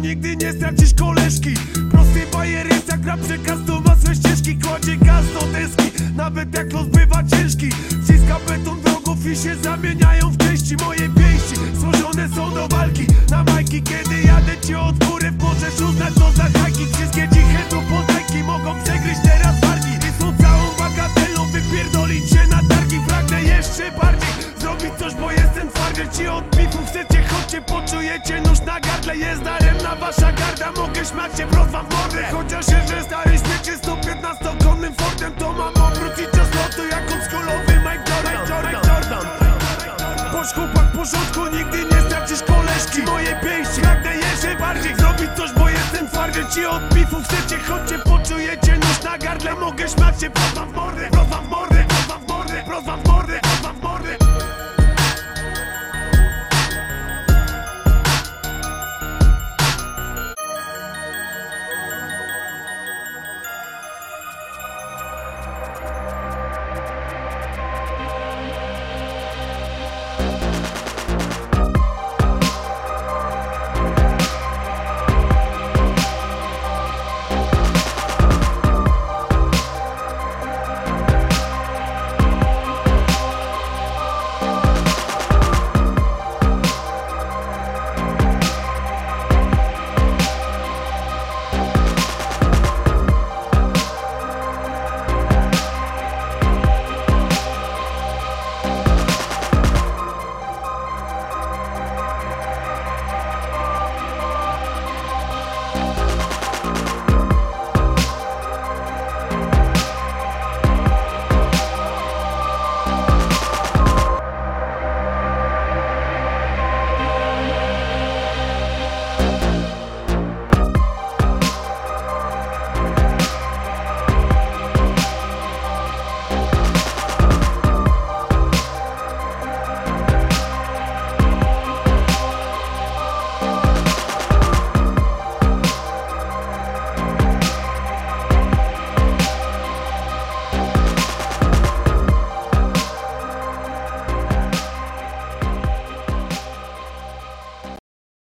nigdy nie stracisz koleżki. Prosty bajer jest jak rap przekaz to ma swe ścieżki. Kładzie gaz do deski, nawet jak los bywa ciężki. Wciska beton wrogów i się zamieniają w chodźcie, poczujecie nóż na gardle? Jest daremna wasza garda, mogę śmiać się wprost wam mordę. Chociaż się, że stary śmiecie 115-konnym Fordem To mam obrót i czas lotu jak oldschoolowy Mike Jordan, Mike Jordan. Bądź chłopak porządku, nigdy nie stracisz koleżki. Moje pięści, pragnę jeszcze bardziej zrobić coś, bo jestem twardy Ci od bifu chcecie, chodźcie, poczujecie nóż na gardle. Mogę śmiać się, wprost wam mordę, wprost wam mordę